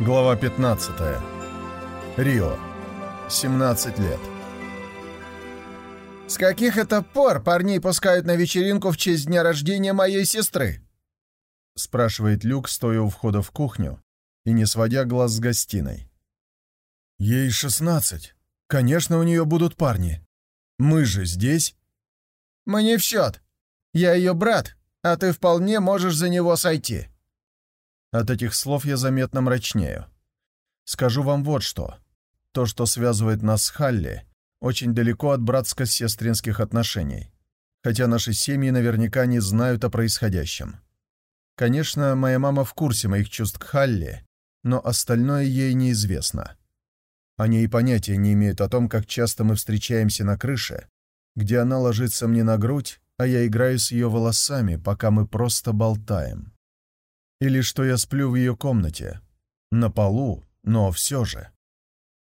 Глава 15. Рио. 17 лет. «С каких это пор парней пускают на вечеринку в честь дня рождения моей сестры?» — спрашивает Люк, стоя у входа в кухню и не сводя глаз с гостиной. «Ей шестнадцать. Конечно, у нее будут парни. Мы же здесь». «Мне в счет. Я ее брат, а ты вполне можешь за него сойти». От этих слов я заметно мрачнею. Скажу вам вот что. То, что связывает нас с Халли, очень далеко от братско-сестринских отношений, хотя наши семьи наверняка не знают о происходящем. Конечно, моя мама в курсе моих чувств к Халли, но остальное ей неизвестно. Они и понятия не имеют о том, как часто мы встречаемся на крыше, где она ложится мне на грудь, а я играю с ее волосами, пока мы просто болтаем. Или что я сплю в ее комнате. На полу, но все же.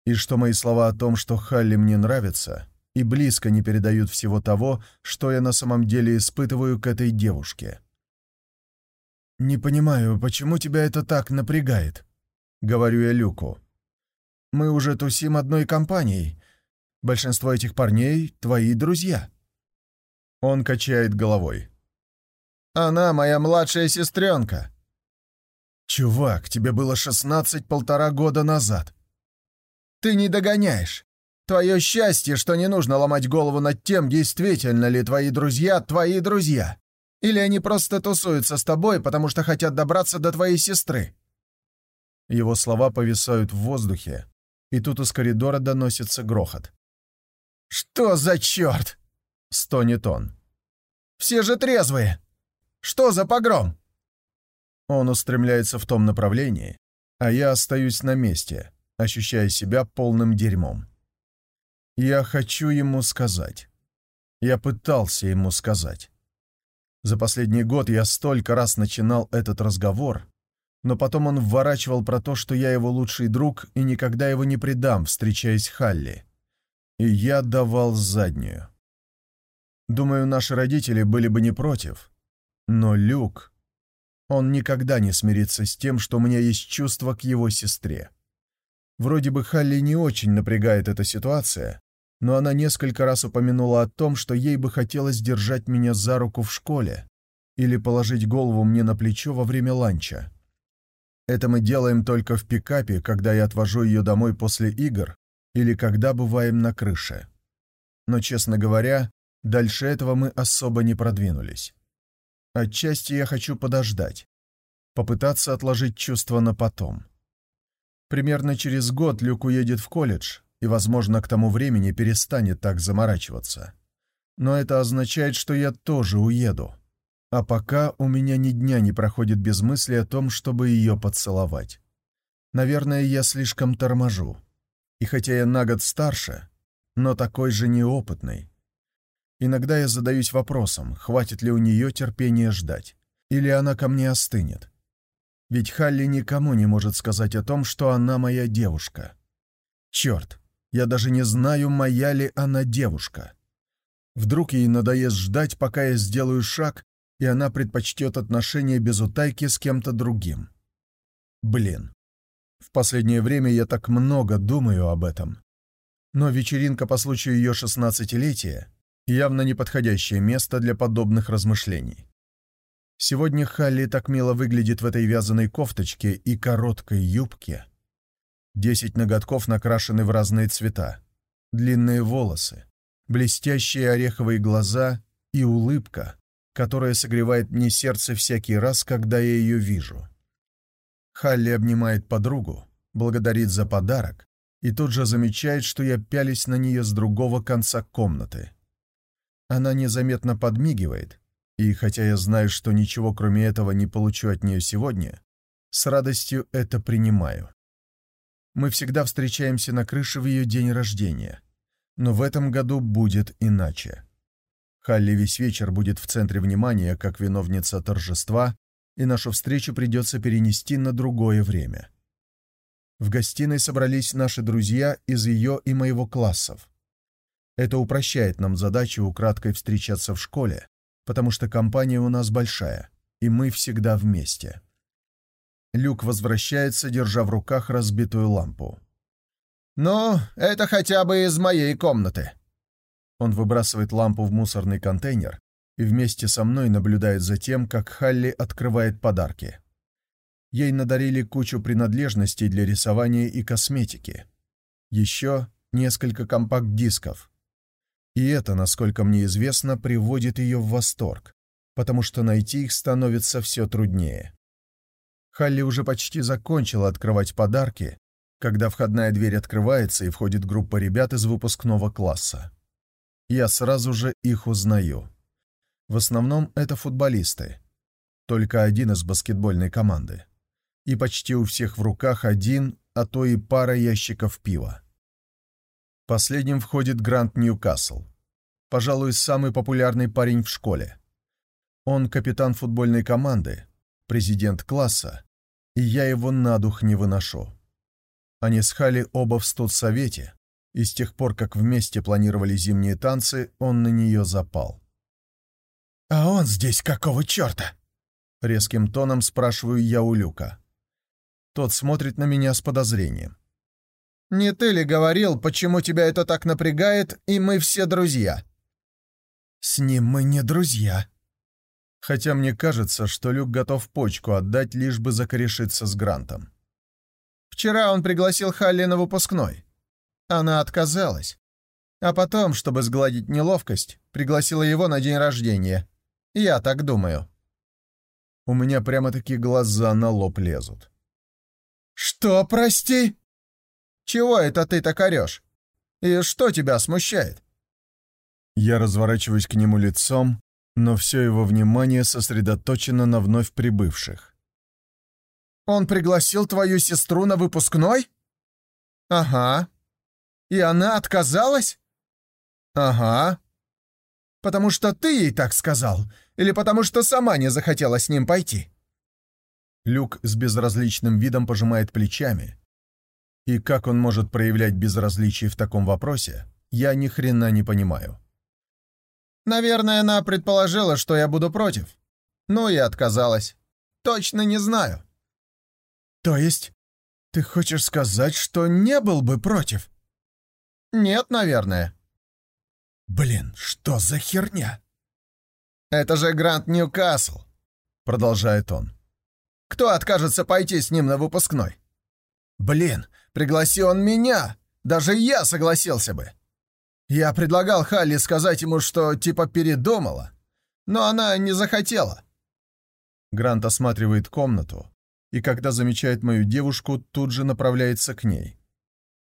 И что мои слова о том, что Халли мне нравится, и близко не передают всего того, что я на самом деле испытываю к этой девушке. «Не понимаю, почему тебя это так напрягает?» — говорю я Люку. «Мы уже тусим одной компанией. Большинство этих парней — твои друзья». Он качает головой. «Она моя младшая сестренка. «Чувак, тебе было шестнадцать полтора года назад». «Ты не догоняешь. Твое счастье, что не нужно ломать голову над тем, действительно ли твои друзья твои друзья. Или они просто тусуются с тобой, потому что хотят добраться до твоей сестры». Его слова повисают в воздухе, и тут из коридора доносится грохот. «Что за черт?» — стонет он. «Все же трезвые! Что за погром?» Он устремляется в том направлении, а я остаюсь на месте, ощущая себя полным дерьмом. Я хочу ему сказать. Я пытался ему сказать. За последний год я столько раз начинал этот разговор, но потом он вворачивал про то, что я его лучший друг и никогда его не предам, встречаясь с Халли. И я давал заднюю. Думаю, наши родители были бы не против. Но Люк он никогда не смирится с тем, что у меня есть чувство к его сестре. Вроде бы Халли не очень напрягает эта ситуация, но она несколько раз упомянула о том, что ей бы хотелось держать меня за руку в школе или положить голову мне на плечо во время ланча. Это мы делаем только в пикапе, когда я отвожу ее домой после игр или когда бываем на крыше. Но, честно говоря, дальше этого мы особо не продвинулись. Отчасти я хочу подождать, попытаться отложить чувства на потом. Примерно через год Люк уедет в колледж и, возможно, к тому времени перестанет так заморачиваться. Но это означает, что я тоже уеду. А пока у меня ни дня не проходит без мысли о том, чтобы ее поцеловать. Наверное, я слишком торможу. И хотя я на год старше, но такой же неопытный, Иногда я задаюсь вопросом, хватит ли у нее терпения ждать, или она ко мне остынет. Ведь Халли никому не может сказать о том, что она моя девушка. Черт, я даже не знаю, моя ли она девушка. Вдруг ей надоест ждать, пока я сделаю шаг, и она предпочтет отношения без утайки с кем-то другим. Блин. В последнее время я так много думаю об этом. Но вечеринка по случаю ее шестнадцатилетия явно неподходящее место для подобных размышлений. Сегодня Халли так мило выглядит в этой вязаной кофточке и короткой юбке. Десять ноготков накрашены в разные цвета, длинные волосы, блестящие ореховые глаза и улыбка, которая согревает мне сердце всякий раз, когда я ее вижу. Халли обнимает подругу, благодарит за подарок и тут же замечает, что я пялись на нее с другого конца комнаты. Она незаметно подмигивает, и хотя я знаю, что ничего кроме этого не получу от нее сегодня, с радостью это принимаю. Мы всегда встречаемся на крыше в ее день рождения, но в этом году будет иначе. Халли весь вечер будет в центре внимания как виновница торжества, и нашу встречу придется перенести на другое время. В гостиной собрались наши друзья из ее и моего классов. Это упрощает нам задачу украдкой встречаться в школе, потому что компания у нас большая, и мы всегда вместе. Люк возвращается, держа в руках разбитую лампу. «Ну, это хотя бы из моей комнаты». Он выбрасывает лампу в мусорный контейнер и вместе со мной наблюдает за тем, как Халли открывает подарки. Ей надарили кучу принадлежностей для рисования и косметики. Еще несколько компакт-дисков. И это, насколько мне известно, приводит ее в восторг, потому что найти их становится все труднее. Халли уже почти закончила открывать подарки, когда входная дверь открывается и входит группа ребят из выпускного класса. Я сразу же их узнаю. В основном это футболисты. Только один из баскетбольной команды. И почти у всех в руках один, а то и пара ящиков пива. Последним входит Грант Ньюкасл. Пожалуй, самый популярный парень в школе. Он капитан футбольной команды, президент класса, и я его на дух не выношу. Они с Хали оба в студсовете, и с тех пор, как вместе планировали зимние танцы, он на нее запал. «А он здесь какого черта?» Резким тоном спрашиваю я у Люка. Тот смотрит на меня с подозрением. «Не ты ли говорил, почему тебя это так напрягает, и мы все друзья?» «С ним мы не друзья». Хотя мне кажется, что Люк готов почку отдать, лишь бы закорешиться с Грантом. «Вчера он пригласил Халли на выпускной. Она отказалась. А потом, чтобы сгладить неловкость, пригласила его на день рождения. Я так думаю». У меня прямо-таки глаза на лоб лезут. «Что, прости?» «Чего это ты так орешь? И что тебя смущает?» Я разворачиваюсь к нему лицом, но все его внимание сосредоточено на вновь прибывших. «Он пригласил твою сестру на выпускной?» «Ага. И она отказалась?» «Ага. Потому что ты ей так сказал, или потому что сама не захотела с ним пойти?» Люк с безразличным видом пожимает плечами. И как он может проявлять безразличие в таком вопросе, я ни хрена не понимаю. Наверное, она предположила, что я буду против. Ну и отказалась. Точно не знаю. То есть, ты хочешь сказать, что не был бы против? Нет, наверное. Блин, что за херня? Это же Грант Ньюкасл, продолжает он. Кто откажется пойти с ним на выпускной? Блин, пригласи он меня, даже я согласился бы. Я предлагал Халли сказать ему, что типа передумала, но она не захотела. Грант осматривает комнату, и когда замечает мою девушку, тут же направляется к ней.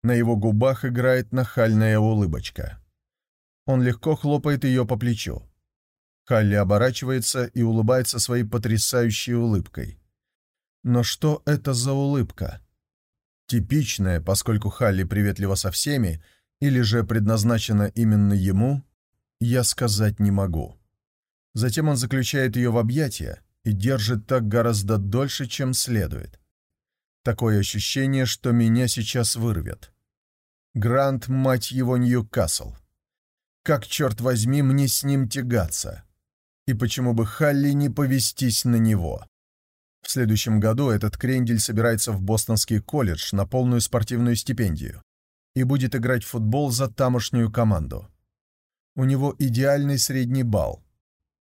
На его губах играет нахальная улыбочка. Он легко хлопает ее по плечу. Халли оборачивается и улыбается своей потрясающей улыбкой. Но что это за улыбка? Типичная, поскольку Халли приветлива со всеми, или же предназначена именно ему, я сказать не могу. Затем он заключает ее в объятия и держит так гораздо дольше, чем следует. Такое ощущение, что меня сейчас вырвет. Грант, мать его, Ньюкасл. Как, черт возьми, мне с ним тягаться? И почему бы Халли не повестись на него? В следующем году этот крендель собирается в Бостонский колледж на полную спортивную стипендию и будет играть в футбол за тамошнюю команду. У него идеальный средний балл.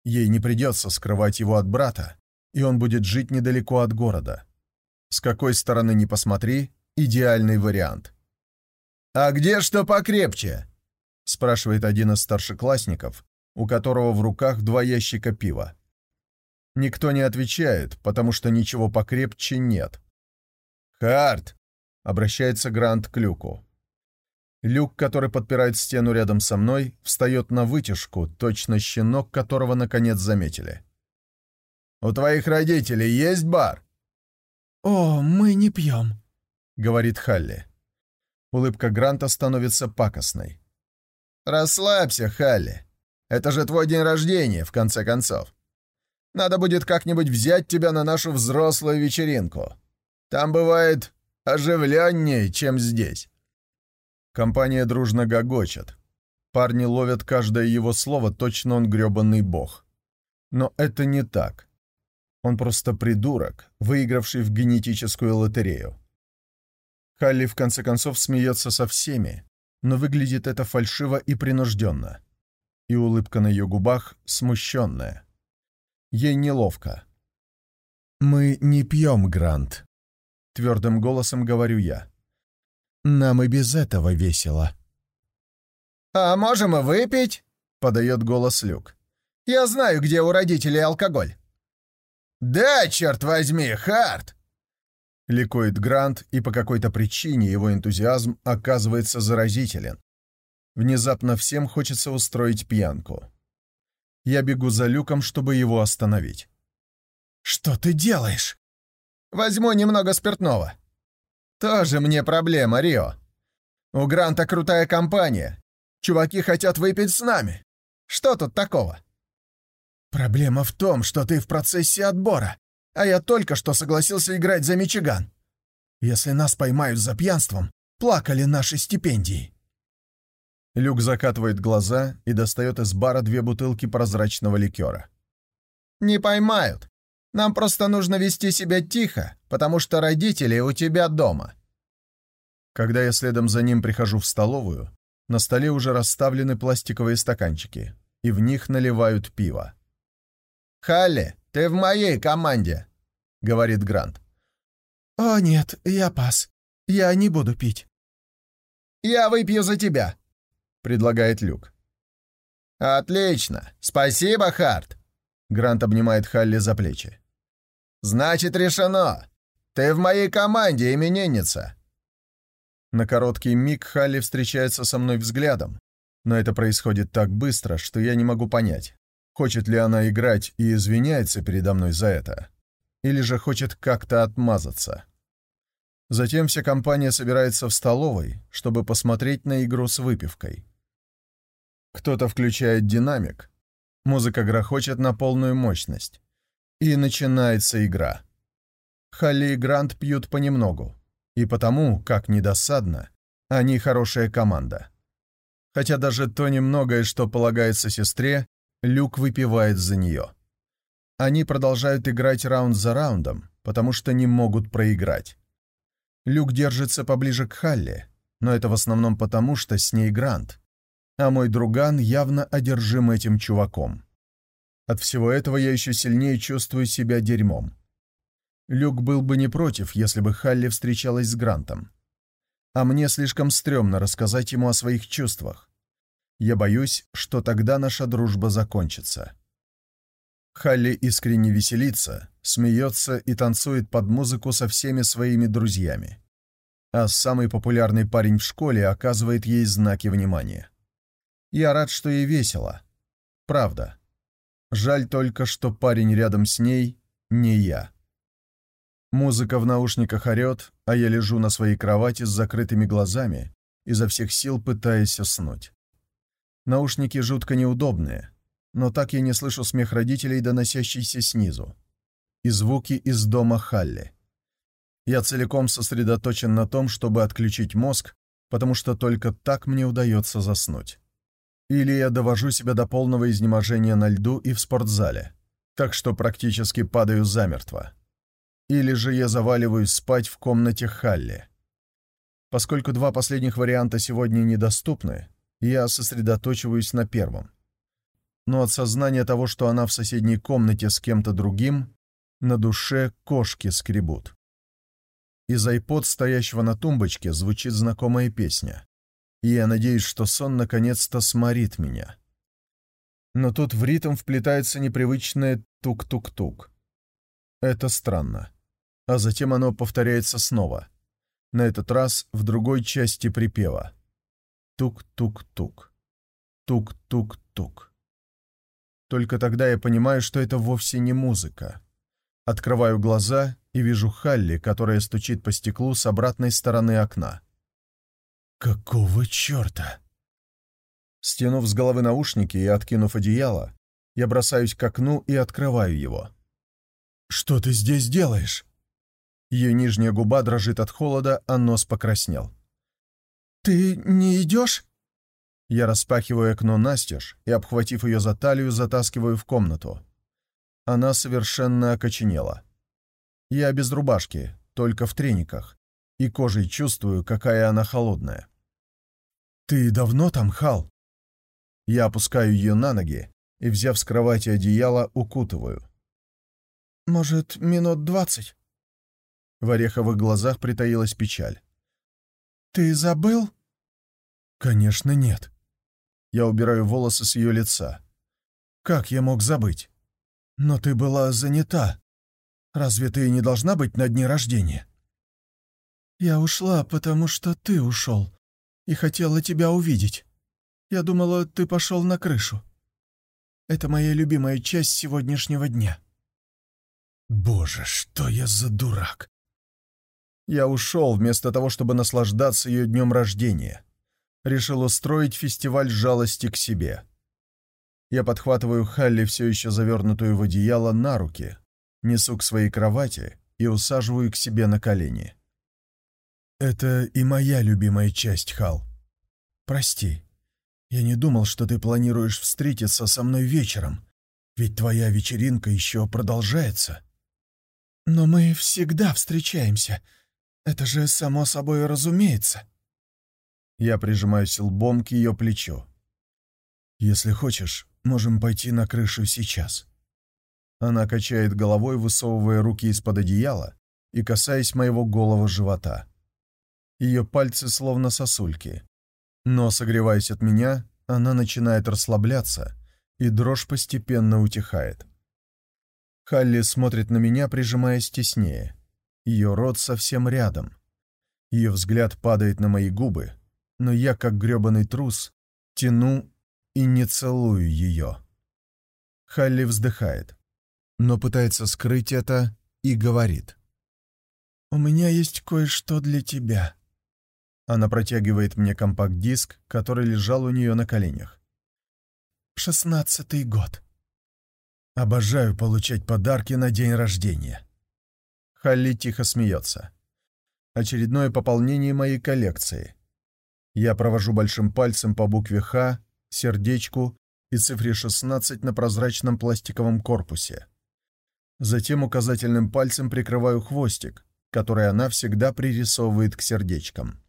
Ей не придется скрывать его от брата, и он будет жить недалеко от города. С какой стороны ни посмотри, идеальный вариант. «А где что покрепче?» — спрашивает один из старшеклассников, у которого в руках два ящика пива. Никто не отвечает, потому что ничего покрепче нет. «Харт!» — обращается Грант к Люку. Люк, который подпирает стену рядом со мной, встает на вытяжку, точно щенок, которого наконец заметили. «У твоих родителей есть бар?» «О, мы не пьем», — говорит Халли. Улыбка Гранта становится пакостной. «Расслабься, Халли. Это же твой день рождения, в конце концов. Надо будет как-нибудь взять тебя на нашу взрослую вечеринку. Там бывает оживленнее, чем здесь». Компания дружно гогочет. Парни ловят каждое его слово, точно он грёбаный бог. Но это не так. Он просто придурок, выигравший в генетическую лотерею. Халли в конце концов смеется со всеми, но выглядит это фальшиво и принужденно. И улыбка на ее губах смущенная. Ей неловко. «Мы не пьем, Грант», — твердым голосом говорю я. «Нам и без этого весело». «А можем и выпить?» — подает голос Люк. «Я знаю, где у родителей алкоголь». «Да, черт возьми, Харт!» Ликует Грант, и по какой-то причине его энтузиазм оказывается заразителен. Внезапно всем хочется устроить пьянку. Я бегу за люком, чтобы его остановить. «Что ты делаешь?» «Возьму немного спиртного». «Тоже мне проблема, Рио. У Гранта крутая компания. Чуваки хотят выпить с нами. Что тут такого?» «Проблема в том, что ты в процессе отбора, а я только что согласился играть за Мичиган. Если нас поймают за пьянством, плакали наши стипендии». Люк закатывает глаза и достает из бара две бутылки прозрачного ликера. «Не поймают. Нам просто нужно вести себя тихо, потому что родители у тебя дома». Когда я следом за ним прихожу в столовую, на столе уже расставлены пластиковые стаканчики, и в них наливают пиво. «Халли, ты в моей команде», — говорит Грант. «О, нет, я пас. Я не буду пить». «Я выпью за тебя», — предлагает Люк. «Отлично. Спасибо, Харт». Грант обнимает Халли за плечи. «Значит, решено. Ты в моей команде, именинница». На короткий миг Халли встречается со мной взглядом, но это происходит так быстро, что я не могу понять, Хочет ли она играть и извиняется передо мной за это? Или же хочет как-то отмазаться? Затем вся компания собирается в столовой, чтобы посмотреть на игру с выпивкой. Кто-то включает динамик, музыка грохочет на полную мощность, и начинается игра. Халли и Грант пьют понемногу, и потому, как недосадно, они хорошая команда. Хотя даже то немногое, что полагается сестре, Люк выпивает за нее. Они продолжают играть раунд за раундом, потому что не могут проиграть. Люк держится поближе к Халли, но это в основном потому, что с ней Грант, а мой друган явно одержим этим чуваком. От всего этого я еще сильнее чувствую себя дерьмом. Люк был бы не против, если бы Халли встречалась с Грантом. А мне слишком стрёмно рассказать ему о своих чувствах. Я боюсь, что тогда наша дружба закончится. Халли искренне веселится, смеется и танцует под музыку со всеми своими друзьями. А самый популярный парень в школе оказывает ей знаки внимания. Я рад, что ей весело. Правда. Жаль только, что парень рядом с ней не я. Музыка в наушниках орёт, а я лежу на своей кровати с закрытыми глазами, изо всех сил пытаясь уснуть. Наушники жутко неудобные, но так я не слышу смех родителей, доносящийся снизу. И звуки из дома Халли. Я целиком сосредоточен на том, чтобы отключить мозг, потому что только так мне удается заснуть. Или я довожу себя до полного изнеможения на льду и в спортзале, так что практически падаю замертво. Или же я заваливаюсь спать в комнате Халли. Поскольку два последних варианта сегодня недоступны, я сосредоточиваюсь на первом. Но от сознания того, что она в соседней комнате с кем-то другим, на душе кошки скребут. Из айпод, стоящего на тумбочке, звучит знакомая песня. И я надеюсь, что сон наконец-то сморит меня. Но тут в ритм вплетается непривычное тук-тук-тук. Это странно. А затем оно повторяется снова. На этот раз в другой части припева. Тук-тук-тук. Тук-тук-тук. Только тогда я понимаю, что это вовсе не музыка. Открываю глаза и вижу Халли, которая стучит по стеклу с обратной стороны окна. «Какого черта?» Стянув с головы наушники и откинув одеяло, я бросаюсь к окну и открываю его. «Что ты здесь делаешь?» Ее нижняя губа дрожит от холода, а нос покраснел. «Ты не идешь?» Я распахиваю окно настежь и, обхватив ее за талию, затаскиваю в комнату. Она совершенно окоченела. Я без рубашки, только в трениках, и кожей чувствую, какая она холодная. «Ты давно там, Хал?» Я опускаю ее на ноги и, взяв с кровати одеяло, укутываю. «Может, минут двадцать?» В ореховых глазах притаилась печаль. «Ты забыл?» «Конечно, нет». Я убираю волосы с ее лица. «Как я мог забыть?» «Но ты была занята. Разве ты не должна быть на дне рождения?» «Я ушла, потому что ты ушел, и хотела тебя увидеть. Я думала, ты пошел на крышу. Это моя любимая часть сегодняшнего дня». «Боже, что я за дурак!» Я ушел вместо того, чтобы наслаждаться ее днем рождения. Решил устроить фестиваль жалости к себе. Я подхватываю Халли, все еще завернутую в одеяло, на руки, несу к своей кровати и усаживаю к себе на колени. Это и моя любимая часть, Хал. Прости. Я не думал, что ты планируешь встретиться со мной вечером, ведь твоя вечеринка еще продолжается. Но мы всегда встречаемся. Это же само собой разумеется. Я прижимаюсь лбом к ее плечу. Если хочешь, можем пойти на крышу сейчас. Она качает головой, высовывая руки из-под одеяла и касаясь моего голого живота. Ее пальцы словно сосульки. Но, согреваясь от меня, она начинает расслабляться, и дрожь постепенно утихает. Халли смотрит на меня, прижимаясь теснее. Ее рот совсем рядом. Ее взгляд падает на мои губы, но я, как грёбаный трус, тяну и не целую ее. Халли вздыхает, но пытается скрыть это и говорит. «У меня есть кое-что для тебя». Она протягивает мне компакт-диск, который лежал у нее на коленях. «Шестнадцатый год». Обожаю получать подарки на день рождения. Халли тихо смеется. Очередное пополнение моей коллекции. Я провожу большим пальцем по букве «Х», сердечку и цифре 16 на прозрачном пластиковом корпусе. Затем указательным пальцем прикрываю хвостик, который она всегда пририсовывает к сердечкам.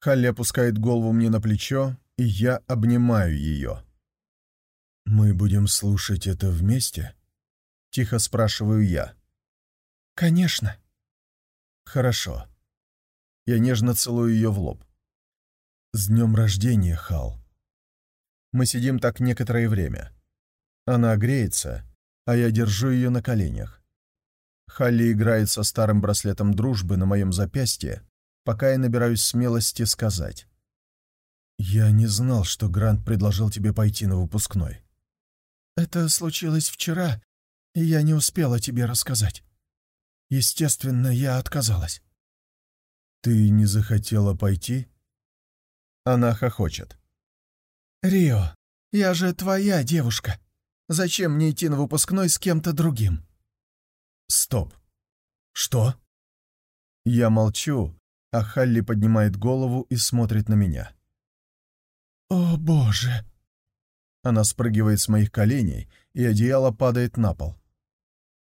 Халли опускает голову мне на плечо, и я обнимаю ее. «Мы будем слушать это вместе?» — тихо спрашиваю я. «Конечно». «Хорошо». Я нежно целую ее в лоб. «С днем рождения, Хал». Мы сидим так некоторое время. Она греется, а я держу ее на коленях. Халли играет со старым браслетом дружбы на моем запястье, пока я набираюсь смелости сказать. «Я не знал, что Грант предложил тебе пойти на выпускной». «Это случилось вчера, и я не успела тебе рассказать. Естественно, я отказалась». «Ты не захотела пойти?» Она хохочет. «Рио, я же твоя девушка. Зачем мне идти на выпускной с кем-то другим?» «Стоп. Что?» Я молчу, а Халли поднимает голову и смотрит на меня. «О, Боже!» Она спрыгивает с моих коленей, и одеяло падает на пол.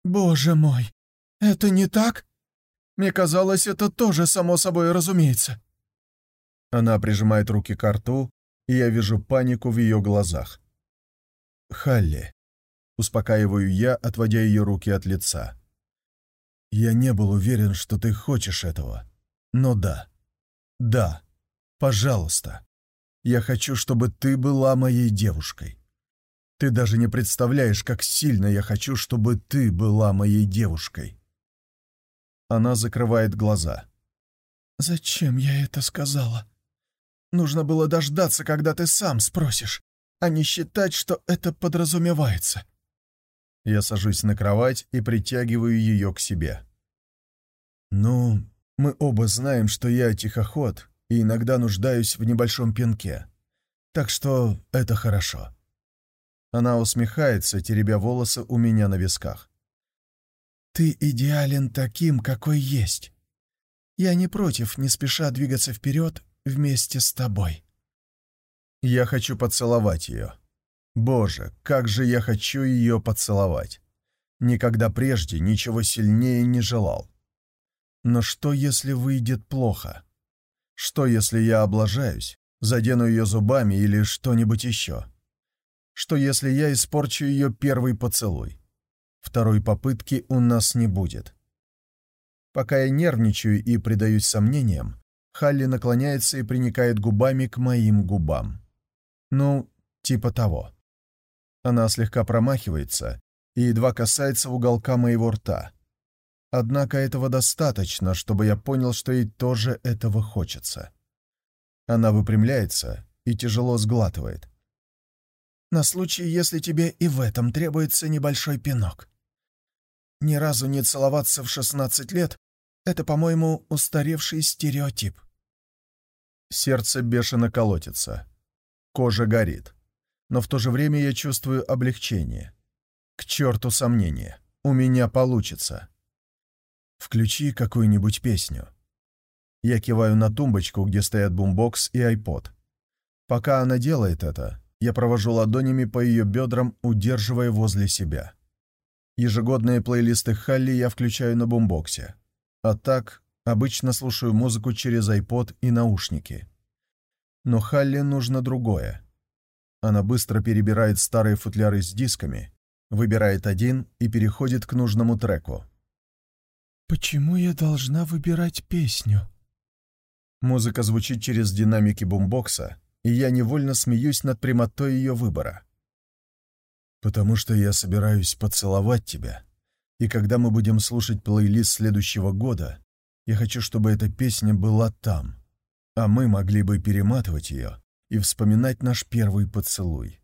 «Боже мой! Это не так? Мне казалось, это тоже само собой разумеется». Она прижимает руки к рту, и я вижу панику в ее глазах. «Халли», — успокаиваю я, отводя ее руки от лица. «Я не был уверен, что ты хочешь этого». Но да, да, пожалуйста, я хочу, чтобы ты была моей девушкой. Ты даже не представляешь, как сильно я хочу, чтобы ты была моей девушкой. Она закрывает глаза. «Зачем я это сказала? Нужно было дождаться, когда ты сам спросишь, а не считать, что это подразумевается». Я сажусь на кровать и притягиваю ее к себе. «Ну, мы оба знаем, что я тихоход и иногда нуждаюсь в небольшом пинке. Так что это хорошо. Она усмехается, теребя волосы у меня на висках. «Ты идеален таким, какой есть. Я не против не спеша двигаться вперед вместе с тобой». Я хочу поцеловать ее. Боже, как же я хочу ее поцеловать. Никогда прежде ничего сильнее не желал. Но что, если выйдет плохо? Что, если я облажаюсь, задену ее зубами или что-нибудь еще? Что, если я испорчу ее первый поцелуй? Второй попытки у нас не будет. Пока я нервничаю и предаюсь сомнениям, Халли наклоняется и приникает губами к моим губам. Ну, типа того. Она слегка промахивается и едва касается уголка моего рта. Однако этого достаточно, чтобы я понял, что ей тоже этого хочется. Она выпрямляется и тяжело сглатывает. «На случай, если тебе и в этом требуется небольшой пинок. Ни разу не целоваться в 16 лет — это, по-моему, устаревший стереотип». Сердце бешено колотится. Кожа горит но в то же время я чувствую облегчение. К черту сомнения. У меня получится. Включи какую-нибудь песню. Я киваю на тумбочку, где стоят бумбокс и айпод. Пока она делает это, я провожу ладонями по ее бедрам, удерживая возле себя. Ежегодные плейлисты Халли я включаю на бумбоксе. А так, обычно слушаю музыку через айпод и наушники. Но Халли нужно другое. Она быстро перебирает старые футляры с дисками, выбирает один и переходит к нужному треку. «Почему я должна выбирать песню?» Музыка звучит через динамики бумбокса, и я невольно смеюсь над прямотой ее выбора. «Потому что я собираюсь поцеловать тебя, и когда мы будем слушать плейлист следующего года, я хочу, чтобы эта песня была там, а мы могли бы перематывать ее и вспоминать наш первый поцелуй.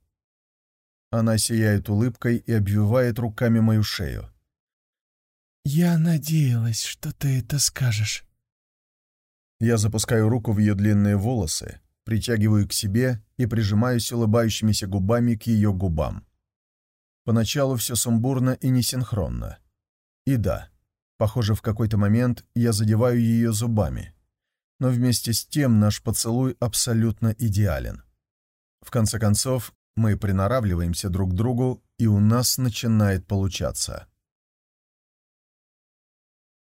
Она сияет улыбкой и обвивает руками мою шею. «Я надеялась, что ты это скажешь». Я запускаю руку в ее длинные волосы, притягиваю к себе и прижимаюсь улыбающимися губами к ее губам. Поначалу все сумбурно и несинхронно. И да, похоже, в какой-то момент я задеваю ее зубами но вместе с тем наш поцелуй абсолютно идеален. В конце концов, мы приноравливаемся друг к другу, и у нас начинает получаться.